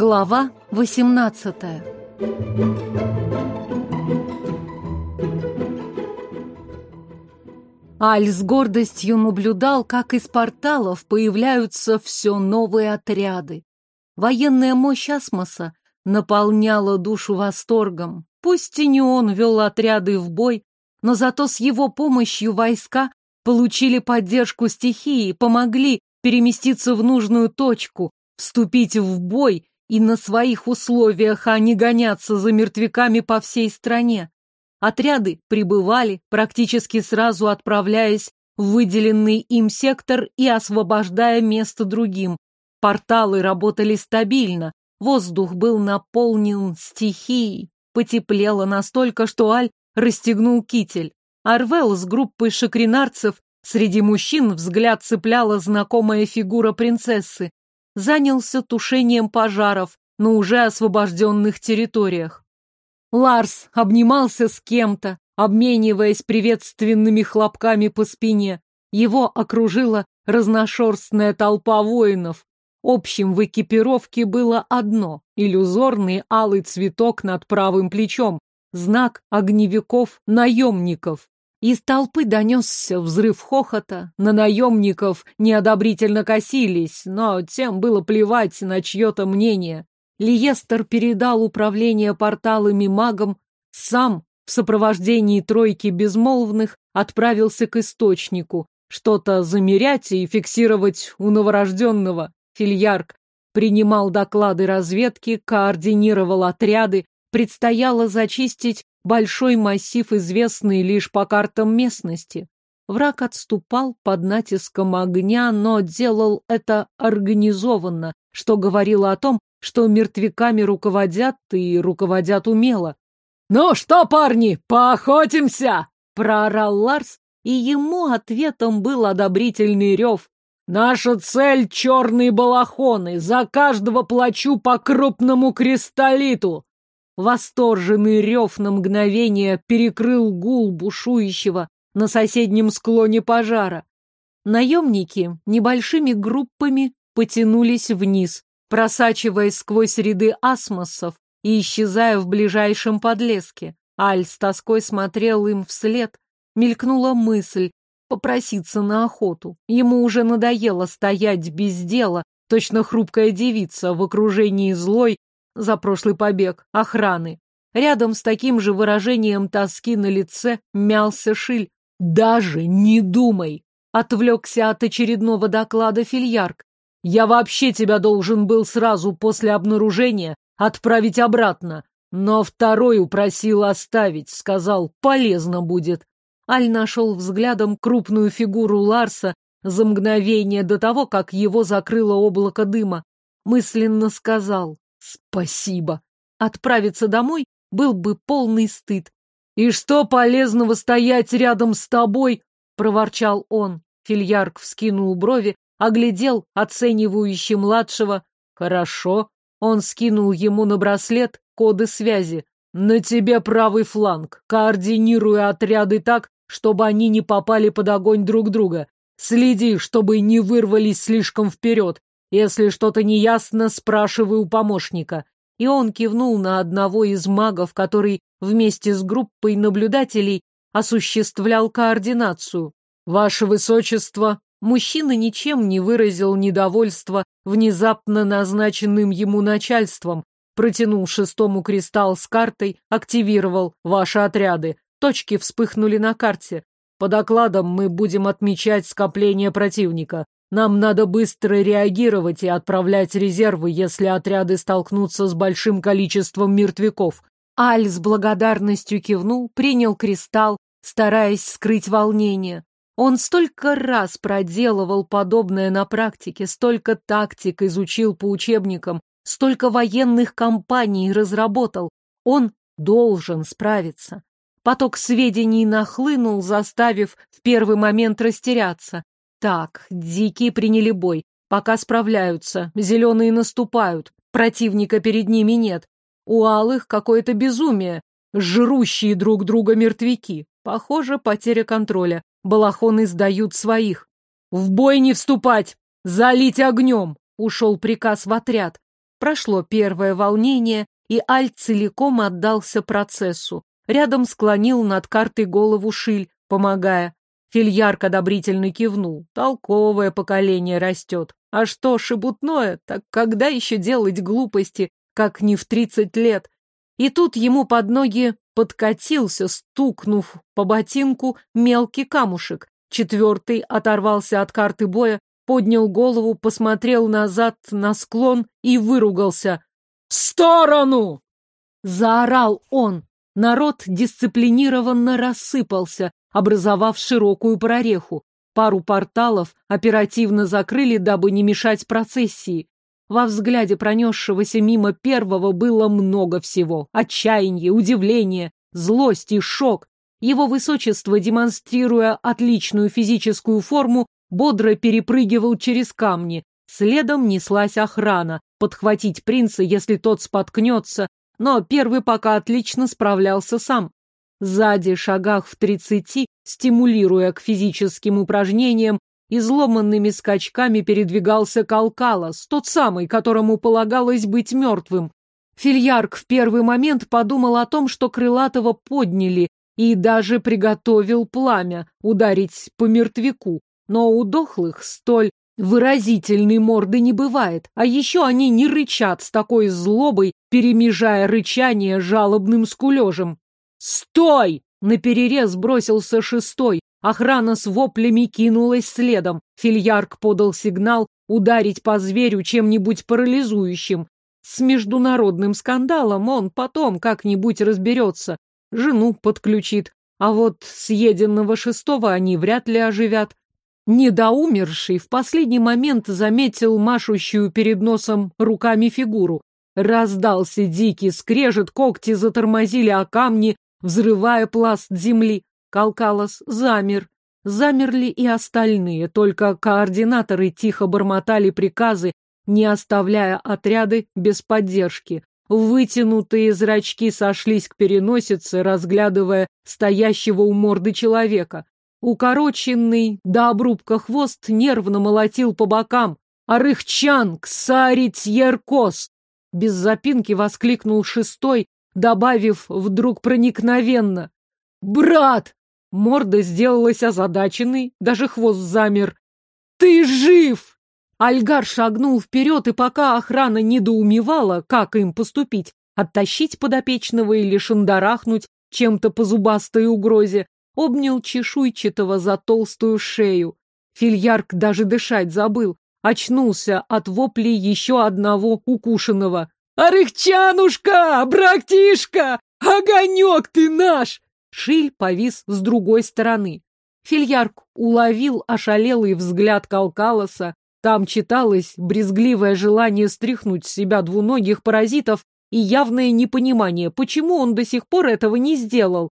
Глава 18 Аль с гордостью наблюдал, как из порталов появляются все новые отряды. Военная мощь Асмоса наполняла душу восторгом. Пусть и не он вел отряды в бой, но зато с его помощью войска получили поддержку стихии, помогли переместиться в нужную точку, вступить в бой и на своих условиях, не гоняться за мертвяками по всей стране. Отряды прибывали, практически сразу отправляясь в выделенный им сектор и освобождая место другим. Порталы работали стабильно, воздух был наполнен стихией, потеплело настолько, что Аль расстегнул китель. Арвел с группой шакринарцев среди мужчин взгляд цепляла знакомая фигура принцессы. Занялся тушением пожаров на уже освобожденных территориях. Ларс обнимался с кем-то, обмениваясь приветственными хлопками по спине. Его окружила разношерстная толпа воинов. Общим в экипировке было одно — иллюзорный алый цветок над правым плечом, знак огневиков-наемников. Из толпы донесся взрыв хохота, на наемников неодобрительно косились, но тем было плевать на чье-то мнение. Лиестер передал управление порталами магам, сам в сопровождении тройки безмолвных отправился к источнику, что-то замерять и фиксировать у новорожденного. Фильярк принимал доклады разведки, координировал отряды, предстояло зачистить большой массив, известный лишь по картам местности. Враг отступал под натиском огня, но делал это организованно, что говорило о том, что мертвяками руководят и руководят умело. «Ну что, парни, поохотимся!» — проорал Ларс, и ему ответом был одобрительный рев. «Наша цель — черные балахоны, за каждого плачу по крупному кристаллиту!» Восторженный рев на мгновение перекрыл гул бушующего на соседнем склоне пожара. Наемники небольшими группами потянулись вниз, просачиваясь сквозь ряды асмосов и исчезая в ближайшем подлеске. Аль с тоской смотрел им вслед. Мелькнула мысль попроситься на охоту. Ему уже надоело стоять без дела, точно хрупкая девица в окружении злой за прошлый побег охраны. Рядом с таким же выражением тоски на лице мялся Шиль. «Даже не думай!» — отвлекся от очередного доклада Фильярк. Я вообще тебя должен был сразу после обнаружения отправить обратно, но второй упросил оставить, сказал, полезно будет. Аль нашел взглядом крупную фигуру Ларса за мгновение до того, как его закрыло облако дыма. Мысленно сказал «Спасибо». Отправиться домой был бы полный стыд. «И что полезного стоять рядом с тобой?» — проворчал он. Фильярк вскинул брови, оглядел оценивающий младшего. Хорошо. Он скинул ему на браслет коды связи. На тебе правый фланг, координируя отряды так, чтобы они не попали под огонь друг друга. Следи, чтобы не вырвались слишком вперед. Если что-то неясно, спрашивай у помощника. И он кивнул на одного из магов, который вместе с группой наблюдателей осуществлял координацию. «Ваше Высочество, Мужчина ничем не выразил недовольства внезапно назначенным ему начальством, протянул шестому кристалл с картой, активировал ваши отряды. Точки вспыхнули на карте. По докладам мы будем отмечать скопление противника. Нам надо быстро реагировать и отправлять резервы, если отряды столкнутся с большим количеством мертвяков. Аль с благодарностью кивнул, принял кристалл, стараясь скрыть волнение. Он столько раз проделывал подобное на практике, столько тактик изучил по учебникам, столько военных кампаний разработал. Он должен справиться. Поток сведений нахлынул, заставив в первый момент растеряться. Так, дикие приняли бой, пока справляются, зеленые наступают, противника перед ними нет. У алых какое-то безумие, жрущие друг друга мертвяки. Похоже, потеря контроля. Балахоны сдают своих. «В бой не вступать! Залить огнем!» — ушел приказ в отряд. Прошло первое волнение, и Аль целиком отдался процессу. Рядом склонил над картой голову Шиль, помогая. Фильярк одобрительно кивнул. Толковое поколение растет. А что, шебутное, так когда еще делать глупости, как не в тридцать лет? И тут ему под ноги подкатился, стукнув по ботинку мелкий камушек. Четвертый оторвался от карты боя, поднял голову, посмотрел назад на склон и выругался. «В сторону!» Заорал он. Народ дисциплинированно рассыпался, образовав широкую прореху. Пару порталов оперативно закрыли, дабы не мешать процессии. Во взгляде пронесшегося мимо первого было много всего. Отчаяние, удивление, злость и шок. Его высочество, демонстрируя отличную физическую форму, бодро перепрыгивал через камни. Следом неслась охрана, подхватить принца, если тот споткнется, но первый пока отлично справлялся сам. Сзади, шагах в тридцати, стимулируя к физическим упражнениям, изломанными скачками передвигался Калкалос, тот самый, которому полагалось быть мертвым. Фильярк в первый момент подумал о том, что Крылатого подняли, и даже приготовил пламя ударить по мертвяку. Но у дохлых столь выразительной морды не бывает, а еще они не рычат с такой злобой, перемежая рычание жалобным скулежем. «Стой!» — наперерез бросился шестой. Охрана с воплями кинулась следом. Фильярк подал сигнал ударить по зверю чем-нибудь парализующим. С международным скандалом он потом как-нибудь разберется. Жену подключит. А вот съеденного шестого они вряд ли оживят. Недоумерший в последний момент заметил машущую перед носом руками фигуру. Раздался дикий скрежет, когти затормозили о камни, взрывая пласт земли. Калкалос замер. Замерли и остальные, только координаторы тихо бормотали приказы, не оставляя отряды без поддержки. Вытянутые зрачки сошлись к переносице, разглядывая стоящего у морды человека. Укороченный до обрубка хвост нервно молотил по бокам. «Арыхчан! Ксарить Еркос!» Без запинки воскликнул шестой, добавив вдруг проникновенно. «Брат!» Морда сделалась озадаченной, даже хвост замер. «Ты жив!» Альгар шагнул вперед, и пока охрана недоумевала, как им поступить, оттащить подопечного или шандарахнуть чем-то по зубастой угрозе, обнял чешуйчатого за толстую шею. Фильярк даже дышать забыл, очнулся от воплей еще одного укушенного. «Арыхчанушка! Братишка! Огонек ты наш!» Шиль повис с другой стороны. Фильярк уловил ошалелый взгляд Калкалоса. Там читалось брезгливое желание стряхнуть с себя двуногих паразитов и явное непонимание, почему он до сих пор этого не сделал.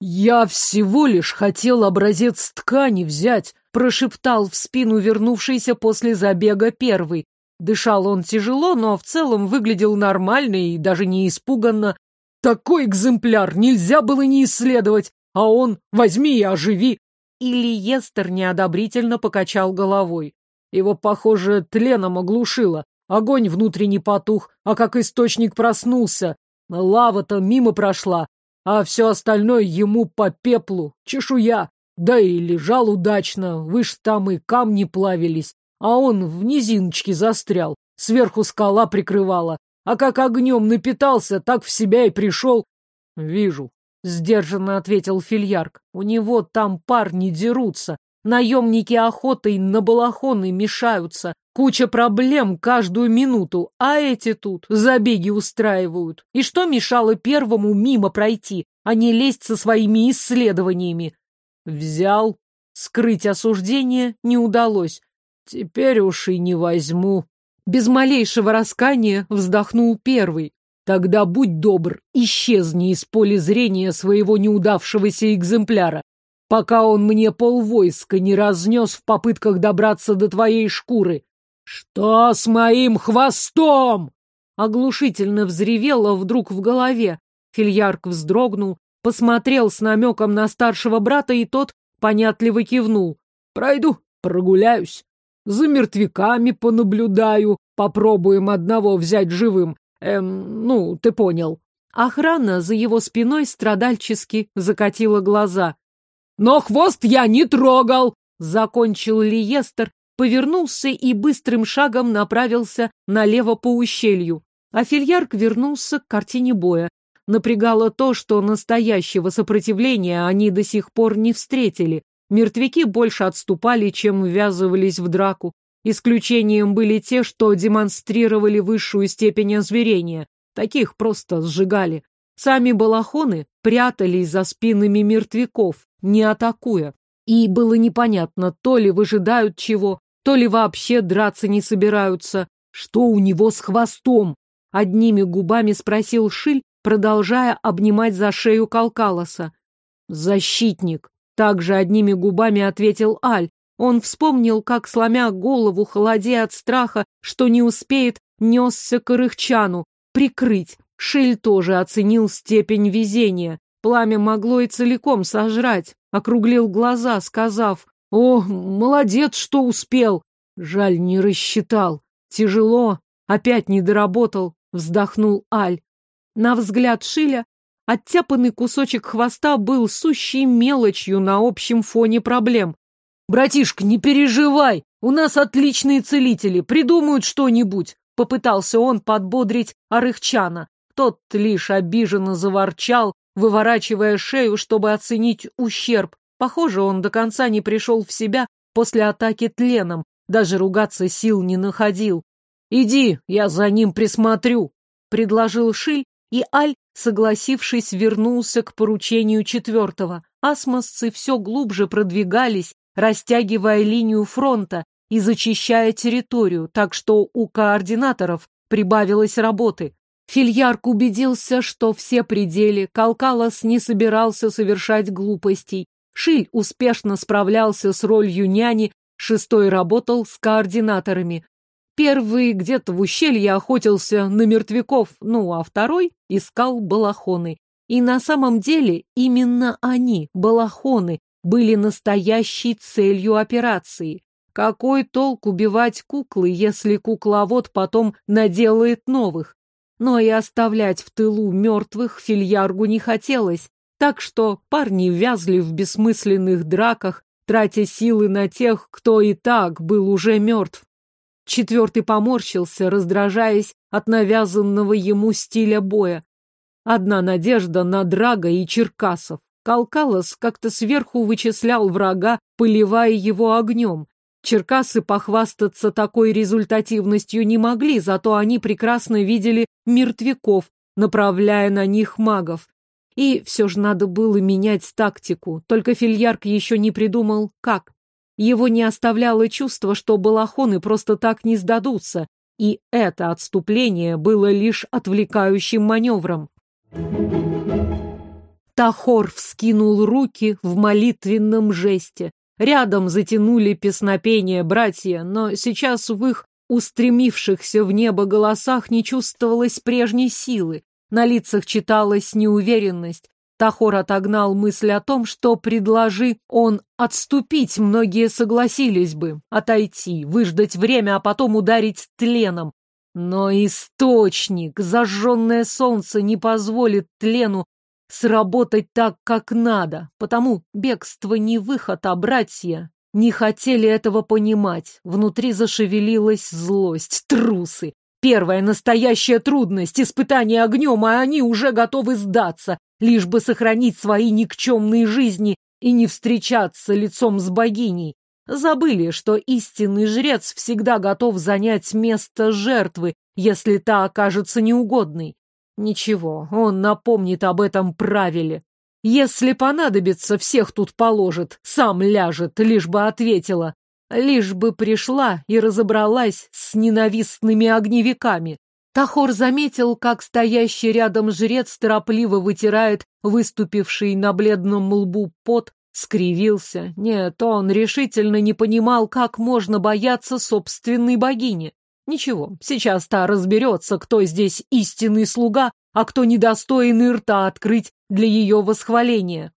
«Я всего лишь хотел образец ткани взять», — прошептал в спину вернувшийся после забега первый. Дышал он тяжело, но в целом выглядел нормально и даже не испуганно. Такой экземпляр нельзя было не исследовать, а он возьми и оживи. Или Естер неодобрительно покачал головой. Его, похоже, тленом оглушило. Огонь внутренне потух, а как источник проснулся. Лава-то мимо прошла, а все остальное ему по пеплу, чешуя. Да и лежал удачно, выше там и камни плавились а он в низиночке застрял, сверху скала прикрывала. А как огнем напитался, так в себя и пришел. — Вижу, — сдержанно ответил Фильярк. — У него там парни дерутся, наемники охотой на балахоны мешаются, куча проблем каждую минуту, а эти тут забеги устраивают. И что мешало первому мимо пройти, а не лезть со своими исследованиями? Взял. Скрыть осуждение не удалось. Теперь уж и не возьму. Без малейшего раскания вздохнул первый. Тогда будь добр, исчезни из поля зрения своего неудавшегося экземпляра, пока он мне полвойска не разнес в попытках добраться до твоей шкуры. Что с моим хвостом? Оглушительно взревело вдруг в голове. Фильярк вздрогнул, посмотрел с намеком на старшего брата, и тот понятливо кивнул. Пройду, прогуляюсь. За мертвяками понаблюдаю, попробуем одного взять живым. Эм, ну, ты понял. Охрана за его спиной страдальчески закатила глаза. «Но хвост я не трогал!» — закончил Лиестер, повернулся и быстрым шагом направился налево по ущелью. А Фильярк вернулся к картине боя. Напрягало то, что настоящего сопротивления они до сих пор не встретили. Мертвяки больше отступали, чем ввязывались в драку. Исключением были те, что демонстрировали высшую степень озверения. Таких просто сжигали. Сами балахоны прятались за спинами мертвяков, не атакуя. И было непонятно, то ли выжидают чего, то ли вообще драться не собираются. Что у него с хвостом? Одними губами спросил Шиль, продолжая обнимать за шею Калкалоса. «Защитник!» — также одними губами ответил Аль. Он вспомнил, как, сломя голову, холодея от страха, что не успеет, несся к Рыхчану. Прикрыть. Шиль тоже оценил степень везения. Пламя могло и целиком сожрать. Округлил глаза, сказав, «О, молодец, что успел!» Жаль, не рассчитал. Тяжело. Опять не доработал. Вздохнул Аль. На взгляд Шиля оттяпанный кусочек хвоста был сущей мелочью на общем фоне проблем. «Братишка, не переживай! У нас отличные целители, придумают что-нибудь!» Попытался он подбодрить Арыхчана. Тот лишь обиженно заворчал, выворачивая шею, чтобы оценить ущерб. Похоже, он до конца не пришел в себя после атаки тленом, даже ругаться сил не находил. «Иди, я за ним присмотрю», — предложил Шиль, и Аль, согласившись, вернулся к поручению четвертого. Асмосцы все глубже продвигались, растягивая линию фронта и зачищая территорию, так что у координаторов прибавилось работы. Фильярк убедился, что все пределы, Калкалос не собирался совершать глупостей. Шиль успешно справлялся с ролью няни, шестой работал с координаторами. Первый где-то в ущелье охотился на мертвяков, ну а второй искал балахоны. И на самом деле именно они, балахоны, были настоящей целью операции. Какой толк убивать куклы, если кукловод потом наделает новых? Но и оставлять в тылу мертвых фильяргу не хотелось, так что парни вязли в бессмысленных драках, тратя силы на тех, кто и так был уже мертв. Четвертый поморщился, раздражаясь от навязанного ему стиля боя. Одна надежда на Драга и Черкасов. Калкалос как-то сверху вычислял врага, поливая его огнем. Черкасы похвастаться такой результативностью не могли, зато они прекрасно видели мертвяков, направляя на них магов. И все же надо было менять тактику, только Фильярк еще не придумал, как. Его не оставляло чувство, что балахоны просто так не сдадутся, и это отступление было лишь отвлекающим маневром. Тахор вскинул руки в молитвенном жесте. Рядом затянули песнопение братья, но сейчас в их устремившихся в небо голосах не чувствовалось прежней силы. На лицах читалась неуверенность. Тахор отогнал мысль о том, что, предложи он отступить, многие согласились бы, отойти, выждать время, а потом ударить тленом. Но источник, зажженное солнце, не позволит тлену сработать так, как надо, потому бегство не выход, а братья не хотели этого понимать. Внутри зашевелилась злость, трусы. Первая настоящая трудность, испытание огнем, а они уже готовы сдаться, лишь бы сохранить свои никчемные жизни и не встречаться лицом с богиней. Забыли, что истинный жрец всегда готов занять место жертвы, если та окажется неугодной. Ничего, он напомнит об этом правиле. Если понадобится, всех тут положит, сам ляжет, лишь бы ответила. Лишь бы пришла и разобралась с ненавистными огневиками. Тахор заметил, как стоящий рядом жрец торопливо вытирает выступивший на бледном лбу пот, скривился. Нет, он решительно не понимал, как можно бояться собственной богини. Ничего, сейчас та разберется, кто здесь истинный слуга, а кто недостоин рта открыть для ее восхваления.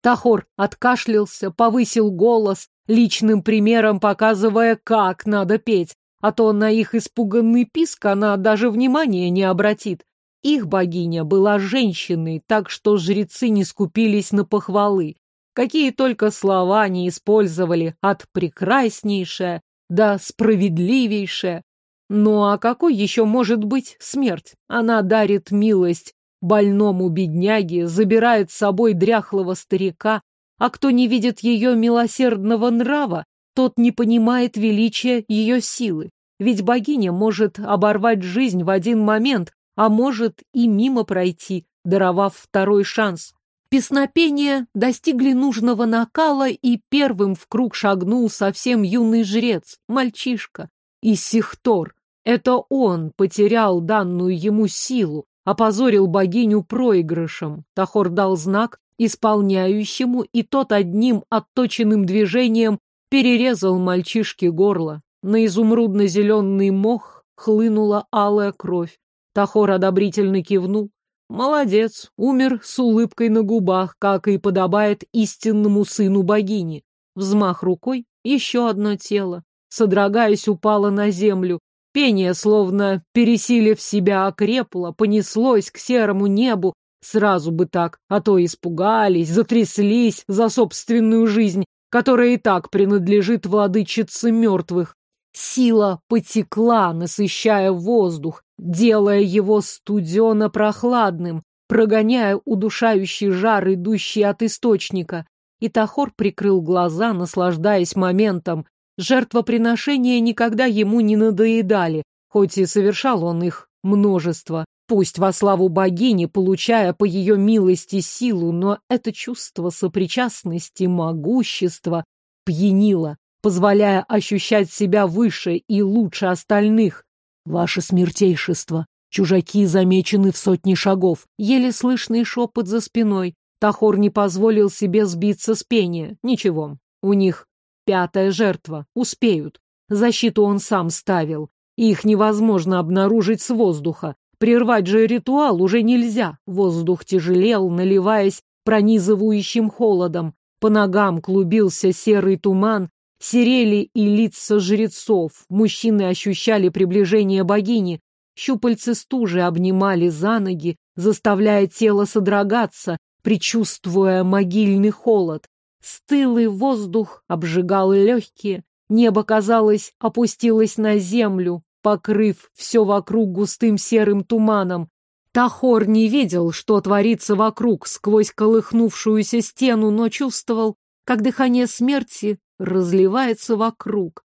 Тахор откашлялся, повысил голос, личным примером показывая, как надо петь, а то на их испуганный писк она даже внимания не обратит. Их богиня была женщиной, так что жрецы не скупились на похвалы. Какие только слова не использовали, от «прекраснейшая» до «справедливейшая». Ну а какой еще может быть смерть? Она дарит милость больному бедняге, забирает с собой дряхлого старика, а кто не видит ее милосердного нрава, тот не понимает величия ее силы. Ведь богиня может оборвать жизнь в один момент, а может и мимо пройти, даровав второй шанс. Песнопения достигли нужного накала, и первым в круг шагнул совсем юный жрец, мальчишка, Иссихтор. Это он потерял данную ему силу, опозорил богиню проигрышем. Тахор дал знак исполняющему, и тот одним отточенным движением перерезал мальчишке горло. На изумрудно-зеленый мох хлынула алая кровь. Тахор одобрительно кивнул. Молодец, умер с улыбкой на губах, как и подобает истинному сыну богини. Взмах рукой, еще одно тело. Содрогаясь, упало на землю. Пение, словно пересилив себя, окрепло, понеслось к серому небу. Сразу бы так, а то испугались, затряслись за собственную жизнь, которая и так принадлежит владычице мертвых. Сила потекла, насыщая воздух, делая его студено-прохладным, прогоняя удушающий жар, идущий от источника. И Тахор прикрыл глаза, наслаждаясь моментом, Жертвоприношения никогда ему не надоедали, хоть и совершал он их множество. Пусть во славу богини, получая по ее милости силу, но это чувство сопричастности, могущества пьянило, позволяя ощущать себя выше и лучше остальных. Ваше смертейшество, чужаки замечены в сотни шагов, еле слышный шепот за спиной. Тахор не позволил себе сбиться с пения. Ничего, у них Пятая жертва. Успеют. Защиту он сам ставил. Их невозможно обнаружить с воздуха. Прервать же ритуал уже нельзя. Воздух тяжелел, наливаясь пронизывающим холодом. По ногам клубился серый туман, серели и лица жрецов. Мужчины ощущали приближение богини. Щупальцы стужи обнимали за ноги, заставляя тело содрогаться, предчувствуя могильный холод. Стылый воздух обжигал легкие, небо, казалось, опустилось на землю, покрыв все вокруг густым серым туманом. Тахор не видел, что творится вокруг сквозь колыхнувшуюся стену, но чувствовал, как дыхание смерти разливается вокруг.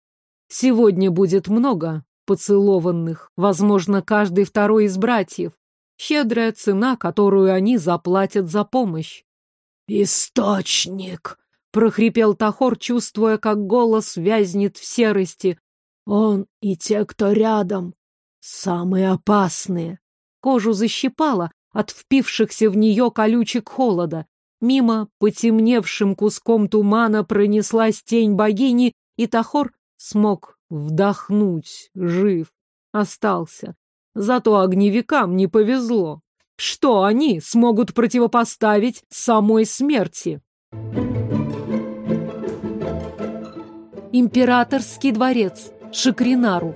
Сегодня будет много поцелованных, возможно, каждый второй из братьев. Щедрая цена, которую они заплатят за помощь. «Источник!» — прохрипел Тахор, чувствуя, как голос вязнет в серости. «Он и те, кто рядом, самые опасные!» Кожу защипало от впившихся в нее колючек холода. Мимо потемневшим куском тумана пронеслась тень богини, и Тахор смог вдохнуть, жив. Остался. Зато огневикам не повезло. Что они смогут противопоставить самой смерти? Императорский дворец. Шикринару.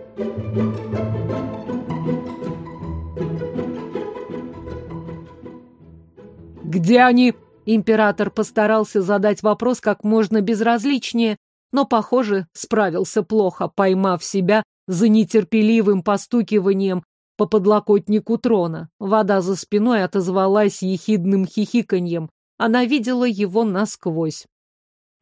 «Где они?» Император постарался задать вопрос как можно безразличнее, но, похоже, справился плохо, поймав себя за нетерпеливым постукиванием по подлокотнику трона. Вода за спиной отозвалась ехидным хихиканьем. Она видела его насквозь.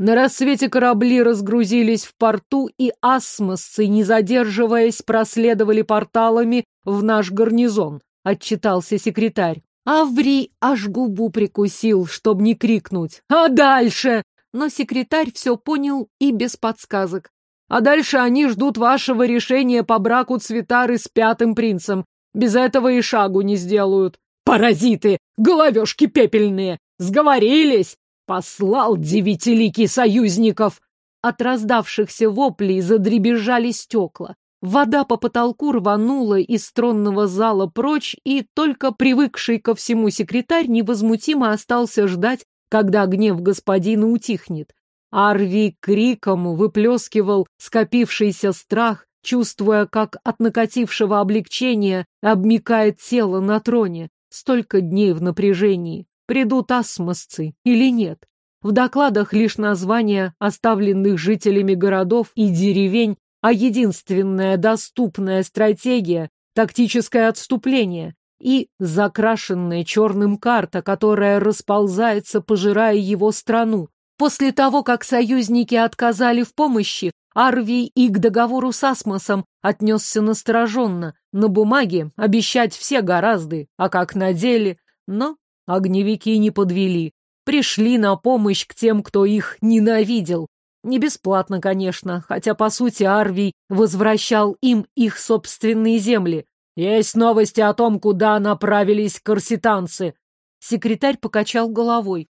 На рассвете корабли разгрузились в порту, и асмосцы, не задерживаясь, проследовали порталами в наш гарнизон, отчитался секретарь. Аври аж губу прикусил, чтобы не крикнуть. «А дальше?» Но секретарь все понял и без подсказок. А дальше они ждут вашего решения по браку Цветары с пятым принцем. Без этого и шагу не сделают. Паразиты! Головешки пепельные! Сговорились! Послал девятиликий союзников! От раздавшихся воплей задребезжали стекла. Вода по потолку рванула из тронного зала прочь, и только привыкший ко всему секретарь невозмутимо остался ждать, когда гнев господина утихнет. Арви криком выплескивал скопившийся страх, чувствуя, как от накатившего облегчения обмикает тело на троне. Столько дней в напряжении. Придут асмосцы или нет? В докладах лишь названия оставленных жителями городов и деревень, а единственная доступная стратегия — тактическое отступление и закрашенная черным карта, которая расползается, пожирая его страну. После того, как союзники отказали в помощи, Арвий и к договору с Асмосом отнесся настороженно. На бумаге обещать все гораздо, а как на деле. Но огневики не подвели. Пришли на помощь к тем, кто их ненавидел. Не бесплатно, конечно, хотя, по сути, Арвий возвращал им их собственные земли. Есть новости о том, куда направились корситанцы. Секретарь покачал головой.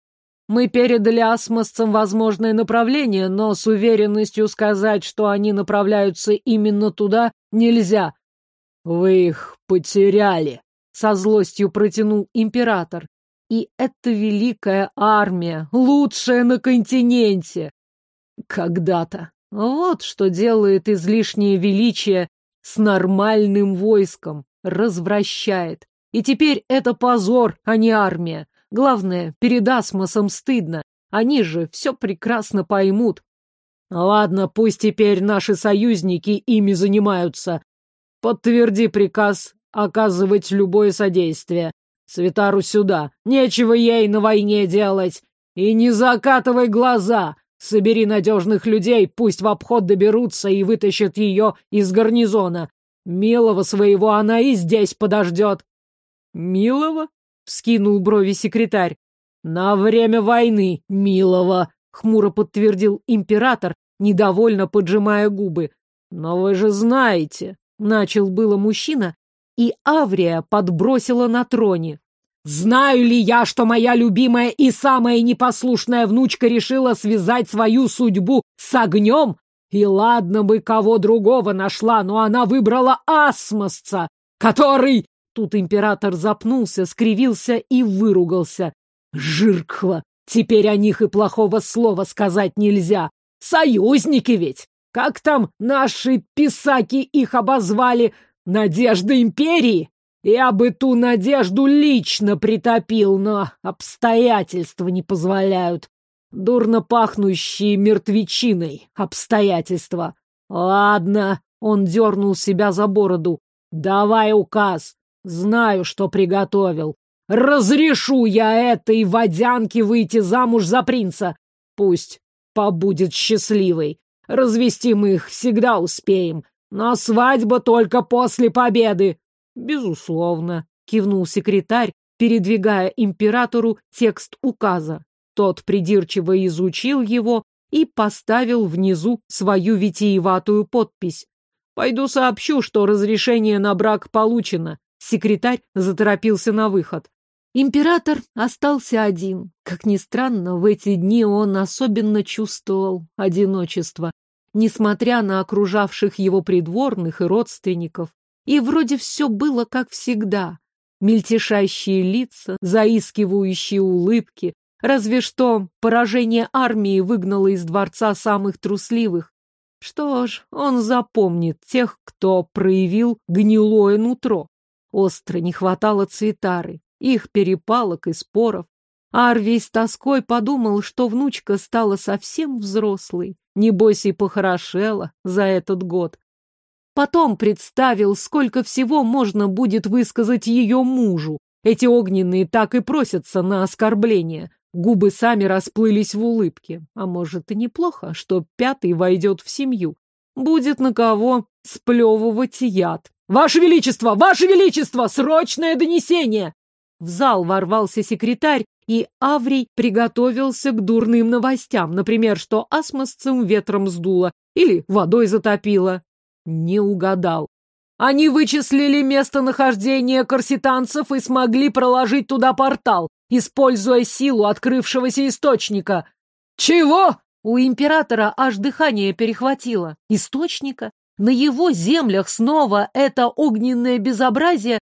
Мы передали асмосцам возможное направление, но с уверенностью сказать, что они направляются именно туда, нельзя. Вы их потеряли, со злостью протянул император. И это великая армия, лучшая на континенте. Когда-то. Вот что делает излишнее величие с нормальным войском, развращает. И теперь это позор, а не армия. Главное, перед Асмосом стыдно. Они же все прекрасно поймут. Ладно, пусть теперь наши союзники ими занимаются. Подтверди приказ оказывать любое содействие. Светару сюда. Нечего ей на войне делать. И не закатывай глаза. Собери надежных людей, пусть в обход доберутся и вытащат ее из гарнизона. Милого своего она и здесь подождет. Милого? вскинул брови секретарь. На время войны, милого, хмуро подтвердил император, недовольно поджимая губы. Но вы же знаете, начал было мужчина, и Аврия подбросила на троне. Знаю ли я, что моя любимая и самая непослушная внучка решила связать свою судьбу с огнем? И ладно бы кого другого нашла, но она выбрала асмосца, который Тут император запнулся, скривился и выругался. Жиркхва! Теперь о них и плохого слова сказать нельзя. Союзники ведь! Как там наши писаки их обозвали? Надежда империи? Я бы ту надежду лично притопил, но обстоятельства не позволяют. Дурно пахнущие мертвечиной обстоятельства. Ладно, он дернул себя за бороду. Давай указ. Знаю, что приготовил. Разрешу я этой водянке выйти замуж за принца. Пусть побудет счастливой. Развести мы их всегда успеем. Но свадьба только после победы. Безусловно, кивнул секретарь, передвигая императору текст указа. Тот придирчиво изучил его и поставил внизу свою витиеватую подпись. Пойду сообщу, что разрешение на брак получено. Секретарь заторопился на выход. Император остался один. Как ни странно, в эти дни он особенно чувствовал одиночество, несмотря на окружавших его придворных и родственников. И вроде все было как всегда. Мельтешащие лица, заискивающие улыбки. Разве что поражение армии выгнало из дворца самых трусливых. Что ж, он запомнит тех, кто проявил гнилое нутро. Остро не хватало цветары, их перепалок и споров. Арвий с тоской подумал, что внучка стала совсем взрослой, небось и похорошела за этот год. Потом представил, сколько всего можно будет высказать ее мужу. Эти огненные так и просятся на оскорбление. Губы сами расплылись в улыбке. А может и неплохо, что пятый войдет в семью. Будет на кого сплевывать яд. «Ваше Величество! Ваше Величество! Срочное донесение!» В зал ворвался секретарь, и Аврий приготовился к дурным новостям, например, что асмосцем ветром сдуло или водой затопило. Не угадал. Они вычислили местонахождение корситанцев и смогли проложить туда портал, используя силу открывшегося источника. «Чего?» У императора аж дыхание перехватило. Источника? На его землях снова это огненное безобразие.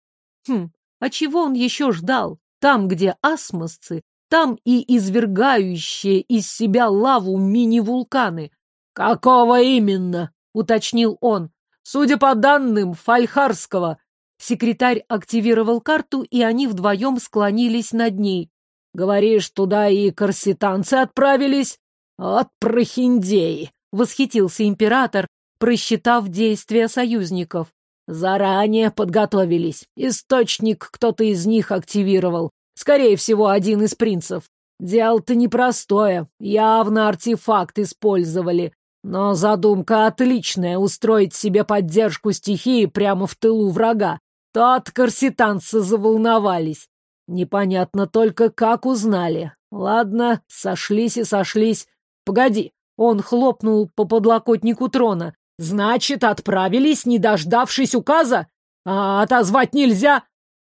Хм, а чего он еще ждал? Там, где асмосцы Там и извергающие из себя лаву мини-вулканы. «Какого именно?» — уточнил он. «Судя по данным Фальхарского». Секретарь активировал карту, и они вдвоем склонились над ней. «Говоришь, туда и корситанцы отправились?» «От прохиндеи!» — восхитился император, просчитав действия союзников. Заранее подготовились. Источник кто-то из них активировал. Скорее всего, один из принцев. Дело-то непростое. Явно артефакт использовали. Но задумка отличная — устроить себе поддержку стихии прямо в тылу врага. Тот корситанцы заволновались. Непонятно только, как узнали. Ладно, сошлись и сошлись. Погоди, он хлопнул по подлокотнику трона. Значит, отправились, не дождавшись указа? А отозвать нельзя?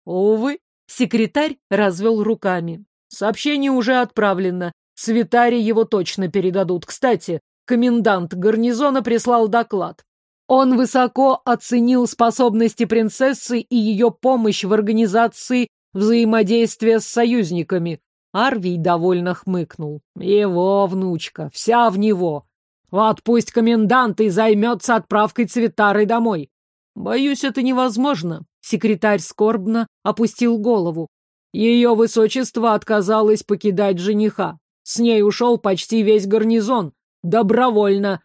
Увы, секретарь развел руками. Сообщение уже отправлено. Святари его точно передадут. Кстати, комендант гарнизона прислал доклад. Он высоко оценил способности принцессы и ее помощь в организации взаимодействия с союзниками. Арвий довольно хмыкнул. Его внучка, вся в него. Вот пусть комендант и займется отправкой Цветары домой. Боюсь, это невозможно. Секретарь скорбно опустил голову. Ее высочество отказалось покидать жениха. С ней ушел почти весь гарнизон. Добровольно.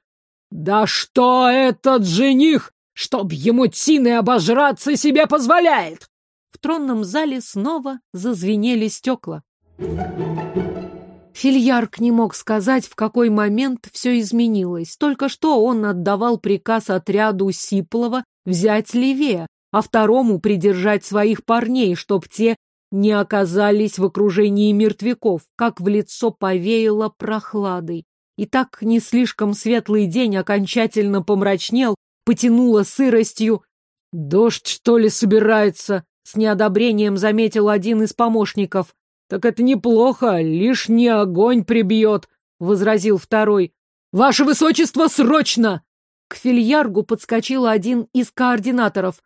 Да что этот жених, чтоб ему тины обожраться себе позволяет? В тронном зале снова зазвенели стекла. Фильярк не мог сказать, в какой момент все изменилось. Только что он отдавал приказ отряду Сиплова взять левее, а второму придержать своих парней, чтоб те не оказались в окружении мертвяков, как в лицо повеяло прохладой. И так не слишком светлый день окончательно помрачнел, потянуло сыростью. «Дождь, что ли, собирается?» — с неодобрением заметил один из помощников. «Так это неплохо, лишний огонь прибьет», — возразил второй. «Ваше высочество, срочно!» К фильяргу подскочил один из координаторов.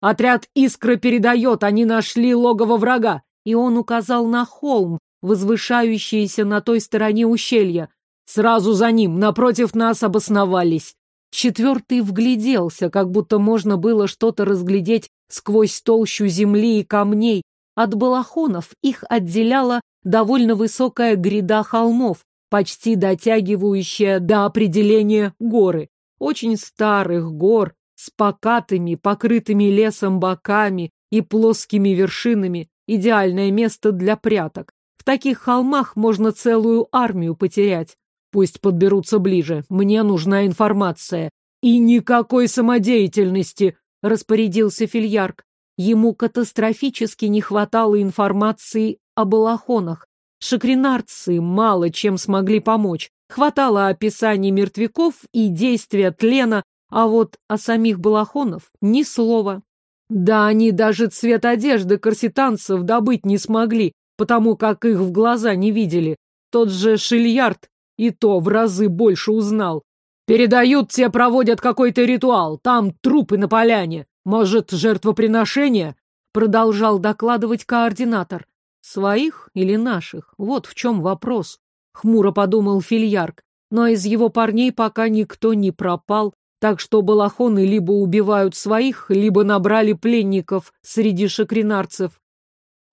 «Отряд «Искра» передает, они нашли логово врага!» И он указал на холм, возвышающийся на той стороне ущелья. «Сразу за ним, напротив нас обосновались!» Четвертый вгляделся, как будто можно было что-то разглядеть сквозь толщу земли и камней, от балахонов их отделяла довольно высокая гряда холмов, почти дотягивающая до определения горы. Очень старых гор с покатыми, покрытыми лесом боками и плоскими вершинами. Идеальное место для пряток. В таких холмах можно целую армию потерять. Пусть подберутся ближе. Мне нужна информация. И никакой самодеятельности, распорядился Фильярк. Ему катастрофически не хватало информации о балахонах. Шакринарцы мало чем смогли помочь. Хватало описаний мертвяков и действия тлена, а вот о самих балахонов ни слова. Да они даже цвет одежды корситанцев добыть не смогли, потому как их в глаза не видели. Тот же Шильярд и то в разы больше узнал. Передают, те проводят какой-то ритуал, там трупы на поляне. Может, жертвоприношение? Продолжал докладывать координатор. Своих или наших? Вот в чем вопрос. Хмуро подумал Фильярк. Но из его парней пока никто не пропал, так что балахоны либо убивают своих, либо набрали пленников среди шакринарцев.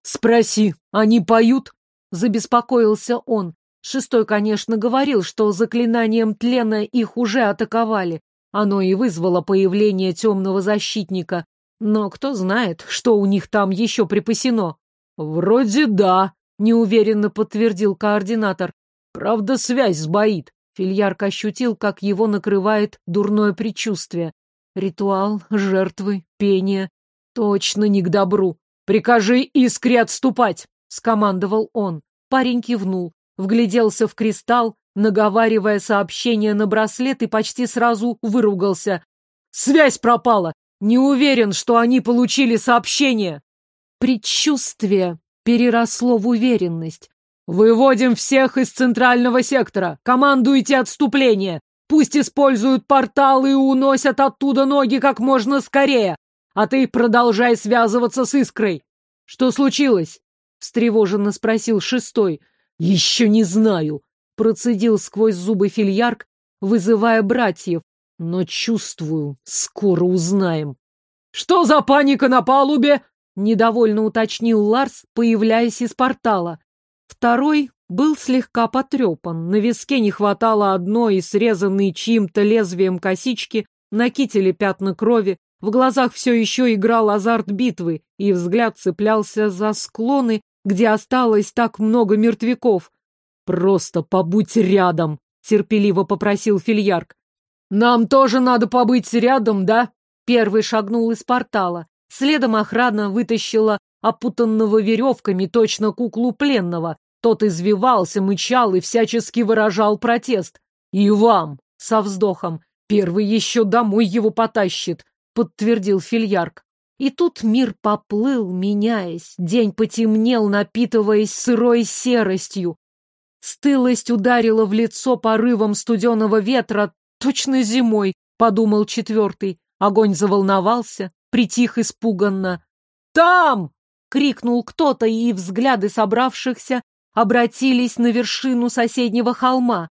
«Спроси, они поют?» — забеспокоился он. Шестой, конечно, говорил, что заклинанием тлена их уже атаковали, оно и вызвало появление темного защитника. Но кто знает, что у них там еще припасено? Вроде да, неуверенно подтвердил координатор. Правда, связь сбоит. Фильярк ощутил, как его накрывает дурное предчувствие. Ритуал, жертвы, пение. Точно не к добру. Прикажи искре отступать, скомандовал он. Парень кивнул, вгляделся в кристалл, наговаривая сообщение на браслет и почти сразу выругался. «Связь пропала! Не уверен, что они получили сообщение!» Предчувствие переросло в уверенность. «Выводим всех из центрального сектора! Командуйте отступление! Пусть используют порталы и уносят оттуда ноги как можно скорее! А ты продолжай связываться с Искрой! Что случилось?» встревоженно спросил шестой. Еще не знаю, процедил сквозь зубы фильярк, вызывая братьев. Но чувствую, скоро узнаем. Что за паника на палубе? Недовольно уточнил Ларс, появляясь из портала. Второй был слегка потрепан. На виске не хватало одной срезанной чьим-то лезвием косички, на кителе пятна крови, в глазах все еще играл азарт битвы, и взгляд цеплялся за склоны, где осталось так много мертвяков. «Просто побудь рядом», — терпеливо попросил Фильярк. «Нам тоже надо побыть рядом, да?» Первый шагнул из портала. Следом охрана вытащила опутанного веревками точно куклу пленного. Тот извивался, мычал и всячески выражал протест. «И вам!» — со вздохом. «Первый еще домой его потащит», — подтвердил Фильярк. И тут мир поплыл, меняясь. День потемнел, напитываясь сырой серостью. Стылость ударила в лицо порывом студеного ветра, точно зимой, подумал четвертый. Огонь заволновался, притих испуганно. «Там!» — крикнул кто-то, и взгляды собравшихся обратились на вершину соседнего холма.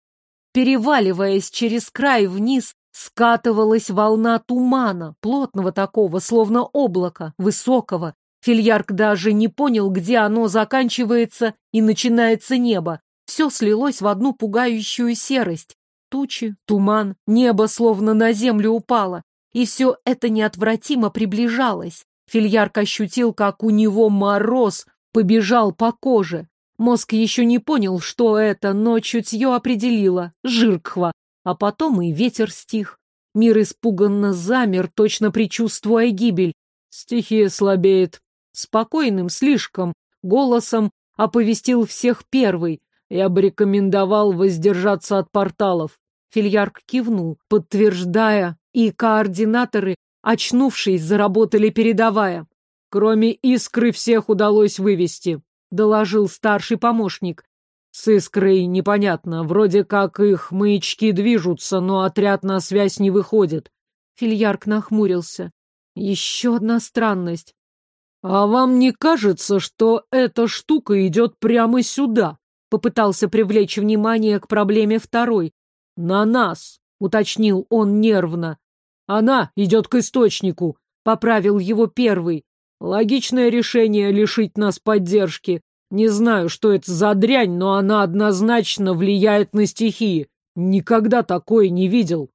Переваливаясь через край вниз, скатывалась волна тумана, плотного такого, словно облако, высокого. Фильярк даже не понял, где оно заканчивается и начинается небо. Все слилось в одну пугающую серость. Тучи, туман, небо словно на землю упало. И все это неотвратимо приближалось. Фильярк ощутил, как у него мороз побежал по коже. Мозг еще не понял, что это, но чутье определило — жиркхва. А потом и ветер стих. Мир испуганно замер, точно предчувствуя гибель. Стихия слабеет. Спокойным, слишком, голосом оповестил всех первый. Я бы рекомендовал воздержаться от порталов. Фильярк кивнул, подтверждая, и координаторы, очнувшись, заработали передавая. Кроме искры всех удалось вывести, доложил старший помощник. С искрой непонятно, вроде как их маячки движутся, но отряд на связь не выходит. Фильярк нахмурился. Еще одна странность. А вам не кажется, что эта штука идет прямо сюда? Попытался привлечь внимание к проблеме второй. На нас, уточнил он нервно. Она идет к источнику, поправил его первый. Логичное решение лишить нас поддержки. Не знаю, что это за дрянь, но она однозначно влияет на стихии. Никогда такое не видел.